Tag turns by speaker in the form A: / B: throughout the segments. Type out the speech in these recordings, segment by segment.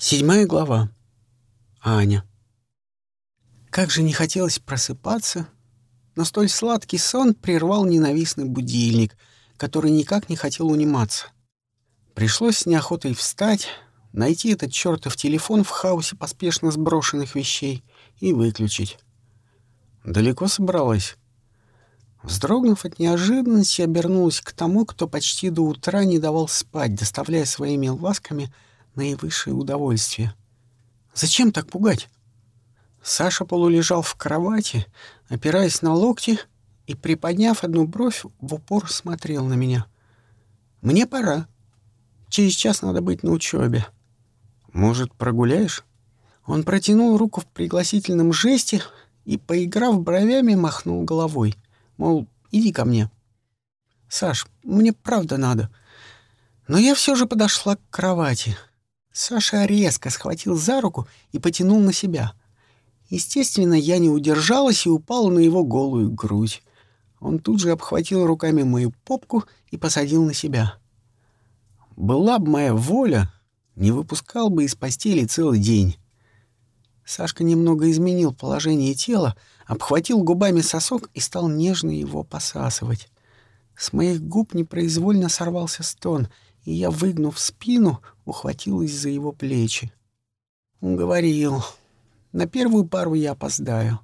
A: Седьмая глава. Аня. Как же не хотелось просыпаться, но столь сладкий сон прервал ненавистный будильник, который никак не хотел униматься. Пришлось с неохотой встать, найти этот чертов телефон в хаосе поспешно сброшенных вещей и выключить. Далеко собралась. Вздрогнув от неожиданности, обернулась к тому, кто почти до утра не давал спать, доставляя своими ласками — наивысшее удовольствие. Зачем так пугать? Саша полулежал в кровати, опираясь на локти и, приподняв одну бровь, в упор смотрел на меня. «Мне пора. Через час надо быть на учебе. Может, прогуляешь?» Он протянул руку в пригласительном жесте и, поиграв бровями, махнул головой. Мол, иди ко мне. «Саш, мне правда надо». Но я все же подошла к кровати — Саша резко схватил за руку и потянул на себя. Естественно, я не удержалась и упала на его голую грудь. Он тут же обхватил руками мою попку и посадил на себя. Была бы моя воля, не выпускал бы из постели целый день. Сашка немного изменил положение тела, обхватил губами сосок и стал нежно его посасывать. С моих губ непроизвольно сорвался стон — и я, выгнув спину, ухватилась за его плечи. Он говорил, на первую пару я опоздаю.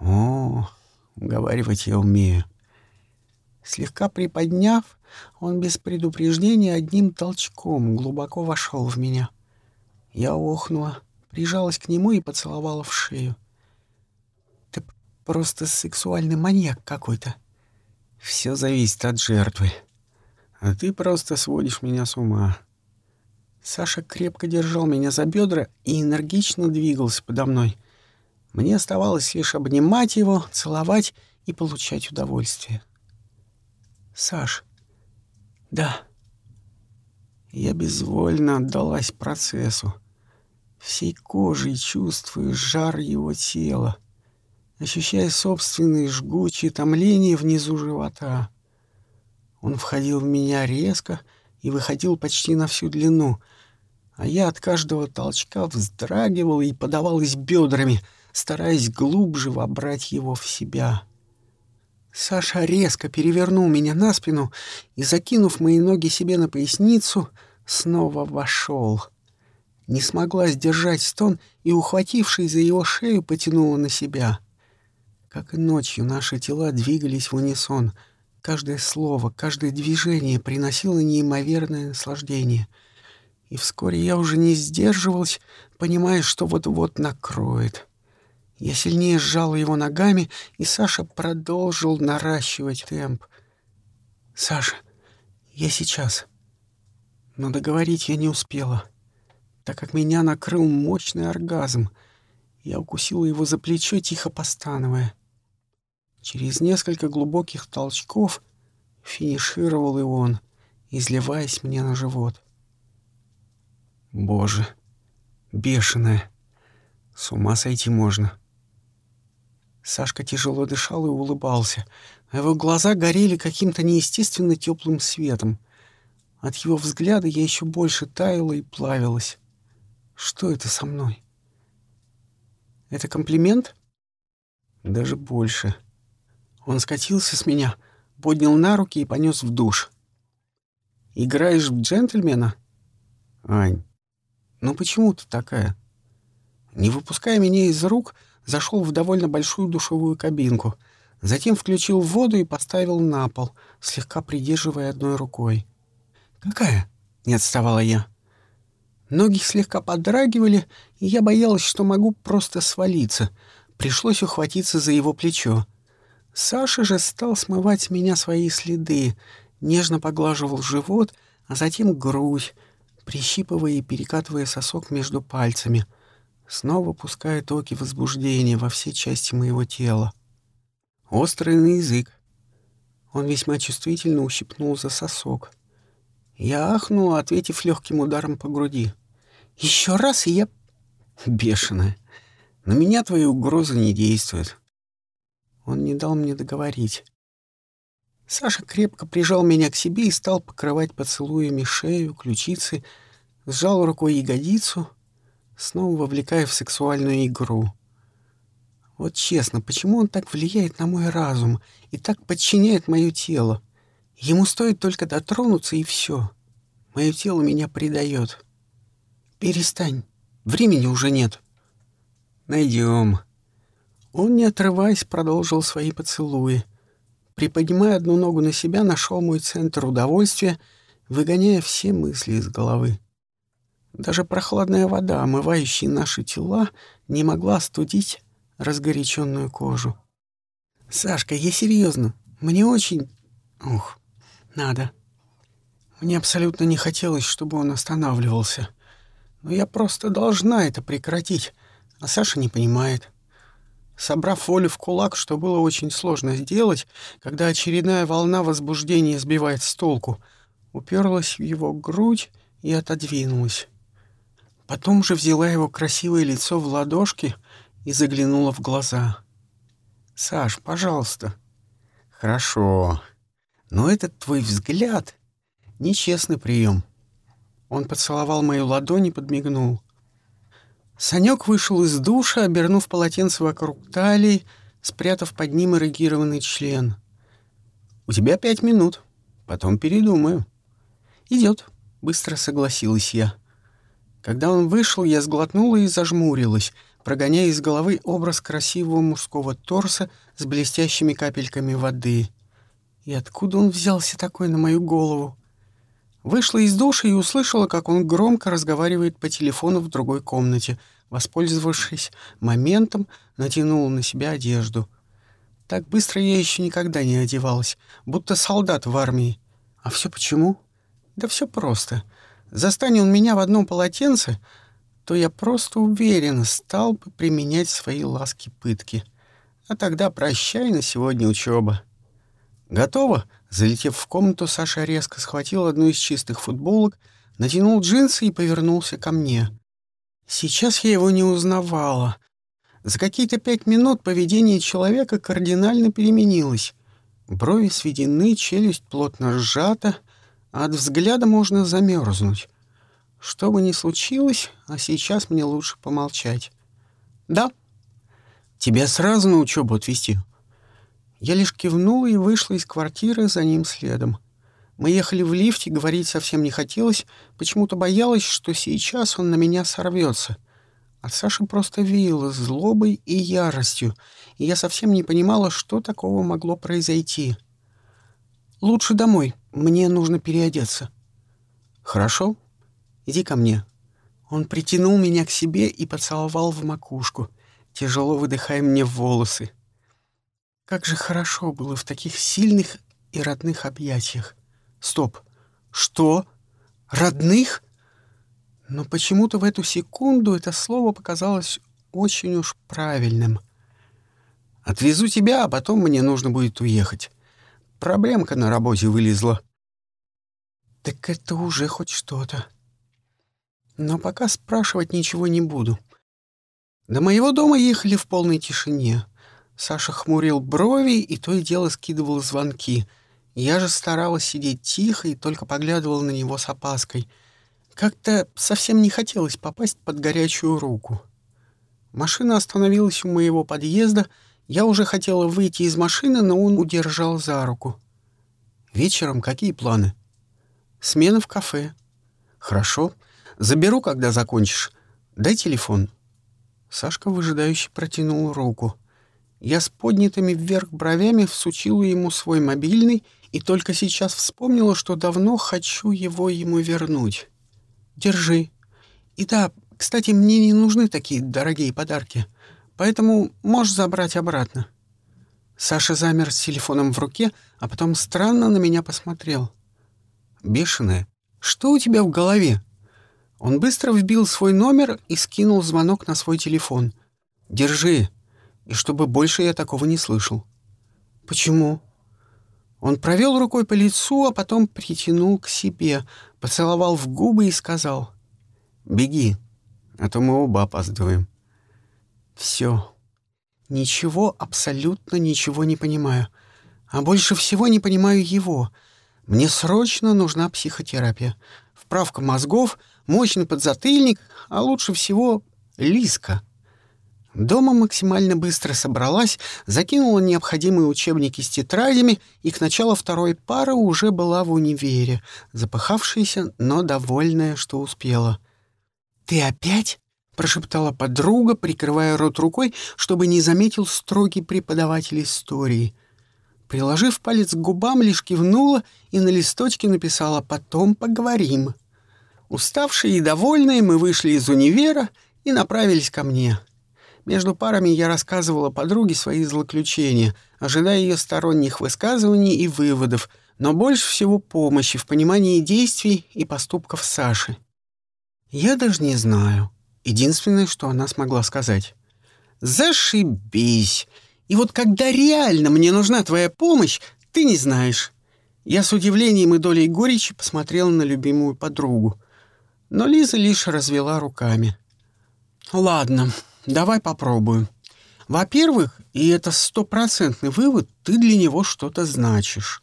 A: О, уговаривать я умею. Слегка приподняв, он без предупреждения одним толчком глубоко вошел в меня. Я охнула, прижалась к нему и поцеловала в шею. Ты просто сексуальный маньяк какой-то. Все зависит от жертвы. А ты просто сводишь меня с ума. Саша крепко держал меня за бедра и энергично двигался подо мной. Мне оставалось лишь обнимать его, целовать и получать удовольствие. «Саш, да». Я безвольно отдалась процессу. Всей кожей чувствую жар его тела, ощущая собственные жгучие томления внизу живота. Он входил в меня резко и выходил почти на всю длину, а я от каждого толчка вздрагивал и подавалась бедрами, стараясь глубже вобрать его в себя. Саша резко перевернул меня на спину и, закинув мои ноги себе на поясницу, снова вошел. Не смогла сдержать стон и, ухватившись за его шею, потянула на себя. Как и ночью наши тела двигались в унисон — Каждое слово, каждое движение приносило неимоверное наслаждение. И вскоре я уже не сдерживалась, понимая, что вот-вот накроет. Я сильнее сжала его ногами, и Саша продолжил наращивать темп. «Саша, я сейчас». Но договорить я не успела, так как меня накрыл мощный оргазм. Я укусила его за плечо, тихо постановая. Через несколько глубоких толчков финишировал и он, изливаясь мне на живот. Боже, бешеная, с ума сойти можно. Сашка тяжело дышал и улыбался, а его глаза горели каким-то неестественно теплым светом. От его взгляда я еще больше таяла и плавилась. Что это со мной? Это комплимент? Даже больше. — он скатился с меня, поднял на руки и понес в душ. «Играешь в джентльмена?» «Ань, ну почему ты такая?» Не выпуская меня из рук, зашел в довольно большую душевую кабинку, затем включил воду и поставил на пол, слегка придерживая одной рукой. «Какая?» — не отставала я. Ноги слегка подрагивали, и я боялась, что могу просто свалиться. Пришлось ухватиться за его плечо. Саша же стал смывать с меня свои следы, нежно поглаживал живот, а затем грудь, прищипывая и перекатывая сосок между пальцами, снова пуская токи возбуждения во все части моего тела. Острый на язык. Он весьма чувствительно ущипнул за сосок. Я ахнула, ответив легким ударом по груди. «Еще раз, и я...» «Бешеная. На меня твои угрозы не действуют. Он не дал мне договорить. Саша крепко прижал меня к себе и стал покрывать поцелуями шею, ключицы, сжал рукой ягодицу, снова вовлекая в сексуальную игру. Вот честно, почему он так влияет на мой разум и так подчиняет мое тело? Ему стоит только дотронуться, и все. Мое тело меня предает. Перестань. Времени уже нет. Найдем. Он, не отрываясь, продолжил свои поцелуи. Приподнимая одну ногу на себя, нашел мой центр удовольствия, выгоняя все мысли из головы. Даже прохладная вода, омывающая наши тела, не могла студить разгоряченную кожу. «Сашка, я серьезно. Мне очень... Ух, надо. Мне абсолютно не хотелось, чтобы он останавливался. Но я просто должна это прекратить, а Саша не понимает». Собрав волю в кулак, что было очень сложно сделать, когда очередная волна возбуждения сбивает с толку, уперлась в его грудь и отодвинулась. Потом же взяла его красивое лицо в ладошки и заглянула в глаза. «Саш, пожалуйста». «Хорошо. Но этот твой взгляд — нечестный прием». Он поцеловал мою ладонь и подмигнул. Санек вышел из душа, обернув полотенце вокруг талии, спрятав под ним эрегированный член. «У тебя пять минут. Потом передумаю». «Идет», — быстро согласилась я. Когда он вышел, я сглотнула и зажмурилась, прогоняя из головы образ красивого мужского торса с блестящими капельками воды. И откуда он взялся такой на мою голову? Вышла из души и услышала, как он громко разговаривает по телефону в другой комнате. Воспользовавшись моментом, натянула на себя одежду. Так быстро я еще никогда не одевалась, будто солдат в армии. А все почему? Да все просто. Застань он меня в одном полотенце, то я просто уверен, стал бы применять свои ласки-пытки. А тогда прощай на сегодня учеба. Готово? Залетев в комнату, Саша резко схватил одну из чистых футболок, натянул джинсы и повернулся ко мне. Сейчас я его не узнавала. За какие-то пять минут поведение человека кардинально переменилось. Брови сведены, челюсть плотно сжата, а от взгляда можно замерзнуть. Что бы ни случилось, а сейчас мне лучше помолчать. «Да. Тебя сразу на учебу отвезти?» Я лишь кивнула и вышла из квартиры за ним следом. Мы ехали в лифте, говорить совсем не хотелось, почему-то боялась, что сейчас он на меня сорвется. От Саши просто веяло злобой и яростью, и я совсем не понимала, что такого могло произойти. «Лучше домой. Мне нужно переодеться». «Хорошо. Иди ко мне». Он притянул меня к себе и поцеловал в макушку, тяжело выдыхая мне волосы. Как же хорошо было в таких сильных и родных объятиях. Стоп. Что? Родных? Но почему-то в эту секунду это слово показалось очень уж правильным. Отвезу тебя, а потом мне нужно будет уехать. Проблемка на работе вылезла. Так это уже хоть что-то. Но пока спрашивать ничего не буду. До моего дома ехали в полной тишине — Саша хмурил брови и то и дело скидывал звонки. Я же старалась сидеть тихо и только поглядывала на него с опаской. Как-то совсем не хотелось попасть под горячую руку. Машина остановилась у моего подъезда. Я уже хотела выйти из машины, но он удержал за руку. «Вечером какие планы?» «Смена в кафе». «Хорошо. Заберу, когда закончишь. Дай телефон». Сашка выжидающе протянул руку. Я с поднятыми вверх бровями всучила ему свой мобильный и только сейчас вспомнила, что давно хочу его ему вернуть. Держи. И да, кстати, мне не нужны такие дорогие подарки, поэтому можешь забрать обратно. Саша замер с телефоном в руке, а потом странно на меня посмотрел. «Бешеная, что у тебя в голове?» Он быстро вбил свой номер и скинул звонок на свой телефон. «Держи, и чтобы больше я такого не слышал. Почему? Он провел рукой по лицу, а потом притянул к себе, поцеловал в губы и сказал «Беги, а то мы оба опаздываем». Все. Ничего, абсолютно ничего не понимаю. А больше всего не понимаю его. Мне срочно нужна психотерапия. Вправка мозгов, мощный подзатыльник, а лучше всего Лиска. Дома максимально быстро собралась, закинула необходимые учебники с тетрадями и к началу второй пары уже была в универе, запыхавшаяся, но довольная, что успела. «Ты опять?» — прошептала подруга, прикрывая рот рукой, чтобы не заметил строгий преподаватель истории. Приложив палец к губам, лишь кивнула и на листочке написала «Потом поговорим». Уставшие и довольные мы вышли из универа и направились ко мне. Между парами я рассказывала подруге свои злоключения, ожидая ее сторонних высказываний и выводов, но больше всего помощи в понимании действий и поступков Саши. Я даже не знаю. Единственное, что она смогла сказать. «Зашибись! И вот когда реально мне нужна твоя помощь, ты не знаешь». Я с удивлением и долей горечи посмотрела на любимую подругу. Но Лиза лишь развела руками. «Ладно, Давай попробуем. Во-первых, и это стопроцентный вывод, ты для него что-то значишь.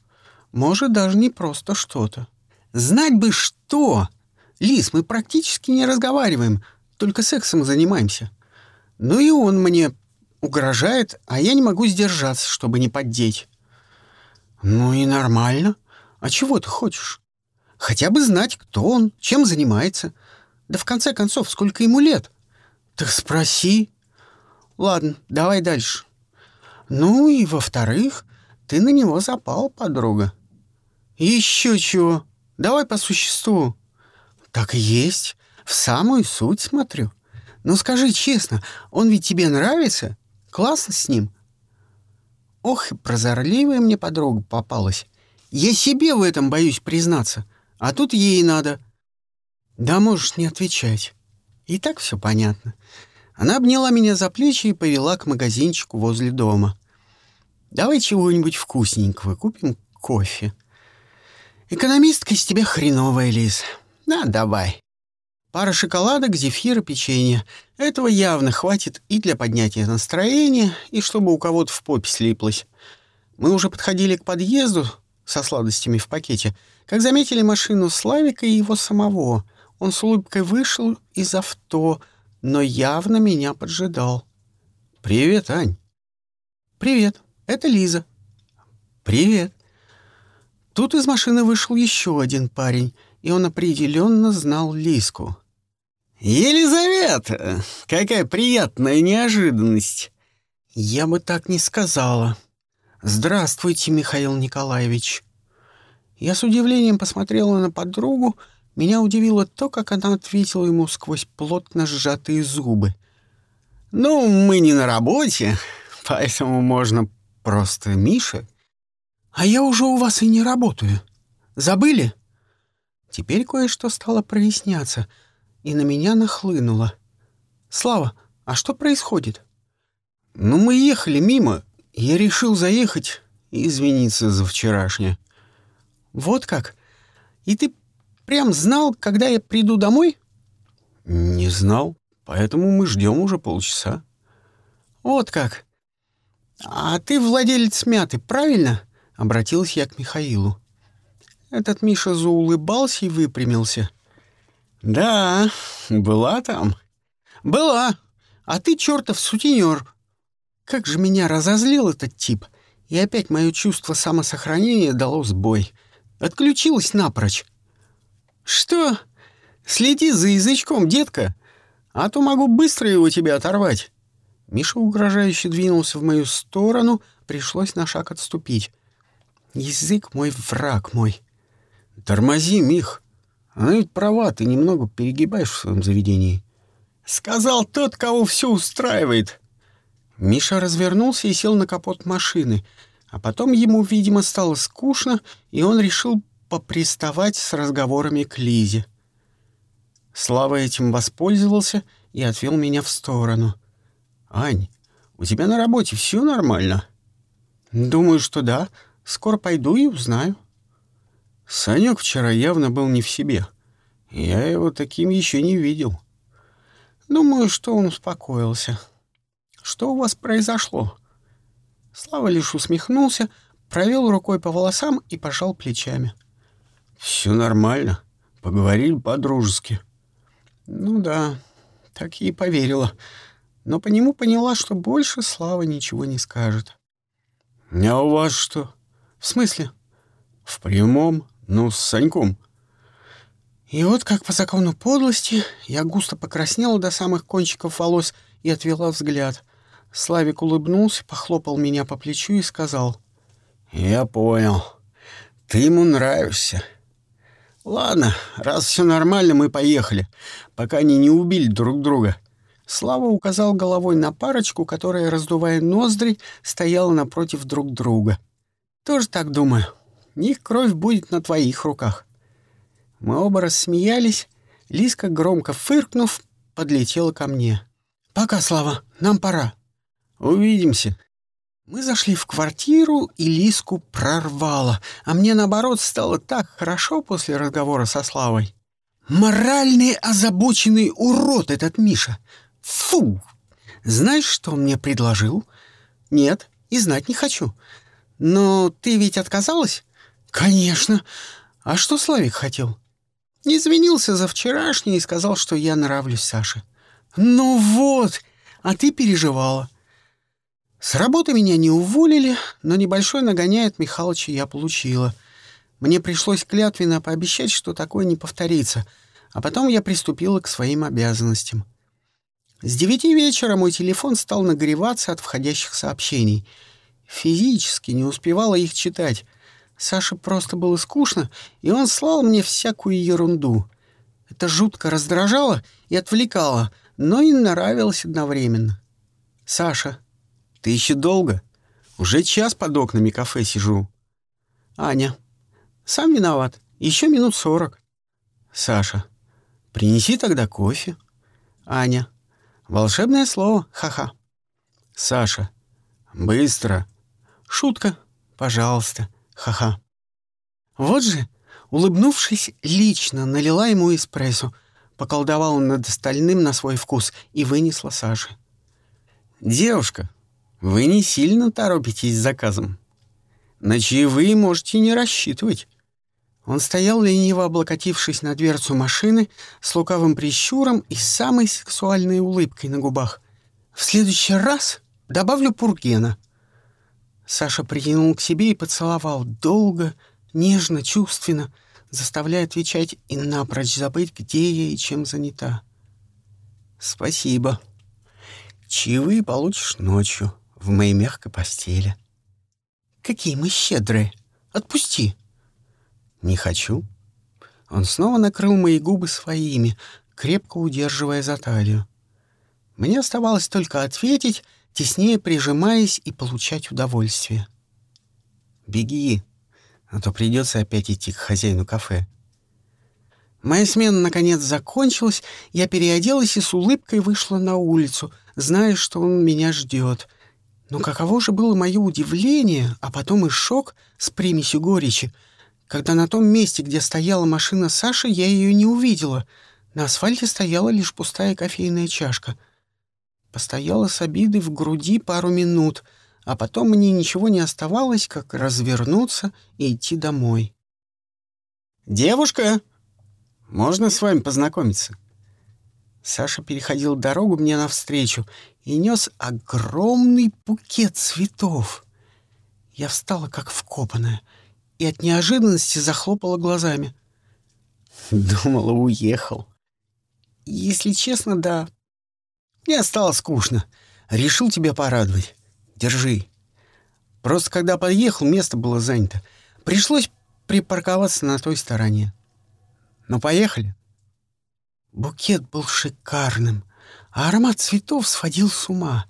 A: Может, даже не просто что-то. Знать бы что! Лис, мы практически не разговариваем, только сексом занимаемся. Ну и он мне угрожает, а я не могу сдержаться, чтобы не поддеть. Ну и нормально. А чего ты хочешь? Хотя бы знать, кто он, чем занимается. Да в конце концов, сколько ему лет. Так спроси. Ладно, давай дальше. Ну и во-вторых, ты на него запал, подруга. Еще чего? Давай по существу. Так и есть. В самую суть смотрю. Ну скажи честно, он ведь тебе нравится? Классно с ним? Ох, и прозорливая мне подруга попалась. Я себе в этом боюсь признаться, а тут ей надо. Да можешь не отвечать. И так все понятно. Она обняла меня за плечи и повела к магазинчику возле дома. «Давай чего-нибудь вкусненького, купим кофе». «Экономистка из тебя хреновая, Лиз. На, давай. Пара шоколадок, зефира, печенье. Этого явно хватит и для поднятия настроения, и чтобы у кого-то в попе слиплось. Мы уже подходили к подъезду со сладостями в пакете, как заметили машину Славика и его самого — он с улыбкой вышел из авто, но явно меня поджидал. «Привет, Ань». «Привет, это Лиза». «Привет». Тут из машины вышел еще один парень, и он определенно знал Лиску.
B: «Елизавета! Какая приятная неожиданность!»
A: «Я бы так не сказала. Здравствуйте, Михаил Николаевич». Я с удивлением посмотрела на подругу, меня удивило то, как она ответила ему сквозь плотно сжатые зубы.
B: «Ну, мы не на работе, поэтому можно просто Миша».
A: «А я уже у вас и не работаю. Забыли?» Теперь кое-что стало проясняться, и на меня нахлынуло. «Слава, а что происходит?»
B: «Ну, мы ехали мимо, я решил заехать и извиниться за вчерашнее».
A: «Вот как? И ты Прям знал, когда я приду домой?
B: Не знал, поэтому мы ждем уже полчаса.
A: Вот как. А ты владелец мяты, правильно? Обратилась я к Михаилу. Этот Миша заулыбался и выпрямился.
B: Да, была там.
A: Была. А ты чертов сутенер. Как же меня разозлил этот тип. И опять мое чувство самосохранения дало сбой. Отключилось напрочь. «Что? Следи за язычком, детка, а то могу быстро его тебе оторвать». Миша угрожающе двинулся в мою сторону, пришлось на шаг отступить. «Язык мой, враг мой».
B: «Тормози, Мих. Она ведь права, ты немного перегибаешь в своем заведении».
A: «Сказал тот, кого все устраивает». Миша развернулся и сел на капот машины, а потом ему, видимо, стало скучно, и он решил поприставать с разговорами к Лизе. Слава этим воспользовался и отвел меня в сторону.
B: «Ань, у тебя на работе все нормально?»
A: «Думаю, что да. Скоро пойду и узнаю».
B: Санек вчера явно был не в себе. Я его таким еще не видел.
A: Думаю, что он успокоился. Что у вас произошло? Слава лишь усмехнулся, провел рукой по волосам и пожал плечами.
B: — все нормально. Поговорили по-дружески.
A: Ну да, так и поверила. Но по нему поняла, что больше Слава ничего не скажет.
B: «А у вас что?»
A: «В смысле?»
B: «В прямом, ну, с Саньком».
A: И вот как по закону подлости я густо покраснела до самых кончиков волос и отвела взгляд. Славик улыбнулся, похлопал меня по плечу и сказал.
B: «Я понял. Ты ему нравишься. Ладно, раз все нормально, мы поехали, пока они не убили друг друга».
A: Слава указал головой на парочку, которая, раздувая ноздри, стояла напротив друг друга. «Тоже так думаю. Их кровь будет на твоих руках». Мы оба рассмеялись. Лиска, громко фыркнув, подлетела ко мне. «Пока, Слава, нам пора».
B: «Увидимся».
A: Мы зашли в квартиру, и Лиску прорвало, а мне, наоборот, стало так хорошо после разговора со Славой. Моральный озабоченный урод этот Миша. Фу! Знаешь, что он мне предложил? Нет, и знать не хочу. Но ты ведь отказалась? Конечно. А что Славик хотел? Извинился за вчерашнее и сказал, что я нравлюсь Саше. Ну вот, а ты переживала. С работы меня не уволили, но небольшой нагоняй от Михалыча я получила. Мне пришлось клятвенно пообещать, что такое не повторится, а потом я приступила к своим обязанностям. С девяти вечера мой телефон стал нагреваться от входящих сообщений. Физически не успевала их читать. Саше просто было скучно, и он слал мне всякую ерунду. Это жутко раздражало и отвлекало, но и нравилось одновременно. «Саша, ты еще долго? Уже час под окнами кафе сижу». «Аня, сам виноват. Еще минут сорок». «Саша, принеси тогда кофе». «Аня, волшебное слово, ха-ха». «Саша, быстро». «Шутка, пожалуйста». Ха-ха. Вот же, улыбнувшись, лично налила ему эспрессо, поколдовала над остальным на свой вкус и вынесла Саше. «Девушка, вы не сильно торопитесь с заказом. На чаевые можете не рассчитывать». Он стоял, лениво облокотившись на дверцу машины, с лукавым прищуром и самой сексуальной улыбкой на губах. «В следующий раз добавлю пургена», Саша притянул к себе и поцеловал долго, нежно, чувственно, заставляя отвечать и напрочь забыть, где я и чем занята. «Спасибо. Чаевые получишь ночью в моей мягкой постели». «Какие мы щедрые! Отпусти!» «Не хочу». Он снова накрыл мои губы своими, крепко удерживая за талию. Мне оставалось только ответить — теснее прижимаясь и получать удовольствие. «Беги, а то придется опять идти к хозяину кафе». Моя смена, наконец, закончилась, я переоделась и с улыбкой вышла на улицу, зная, что он меня ждет. Но каково же было мое удивление, а потом и шок с примесью горечи, когда на том месте, где стояла машина Саши, я ее не увидела. На асфальте стояла лишь пустая кофейная чашка — Постояла с обидой в груди пару минут, а потом мне ничего не оставалось, как развернуться и идти домой. «Девушка, можно с вами познакомиться?» Саша переходил дорогу мне навстречу и нес огромный букет цветов. Я встала как вкопанная и от неожиданности захлопала глазами. Думала, уехал. Если честно, да, мне стало скучно. Решил тебя порадовать. Держи. Просто когда подъехал, место было занято. Пришлось припарковаться на той стороне. Ну, поехали. Букет был шикарным, а аромат цветов сводил с ума.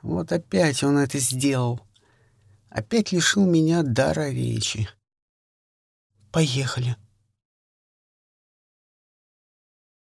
A: Вот опять он это сделал. Опять лишил меня дара речи. Поехали.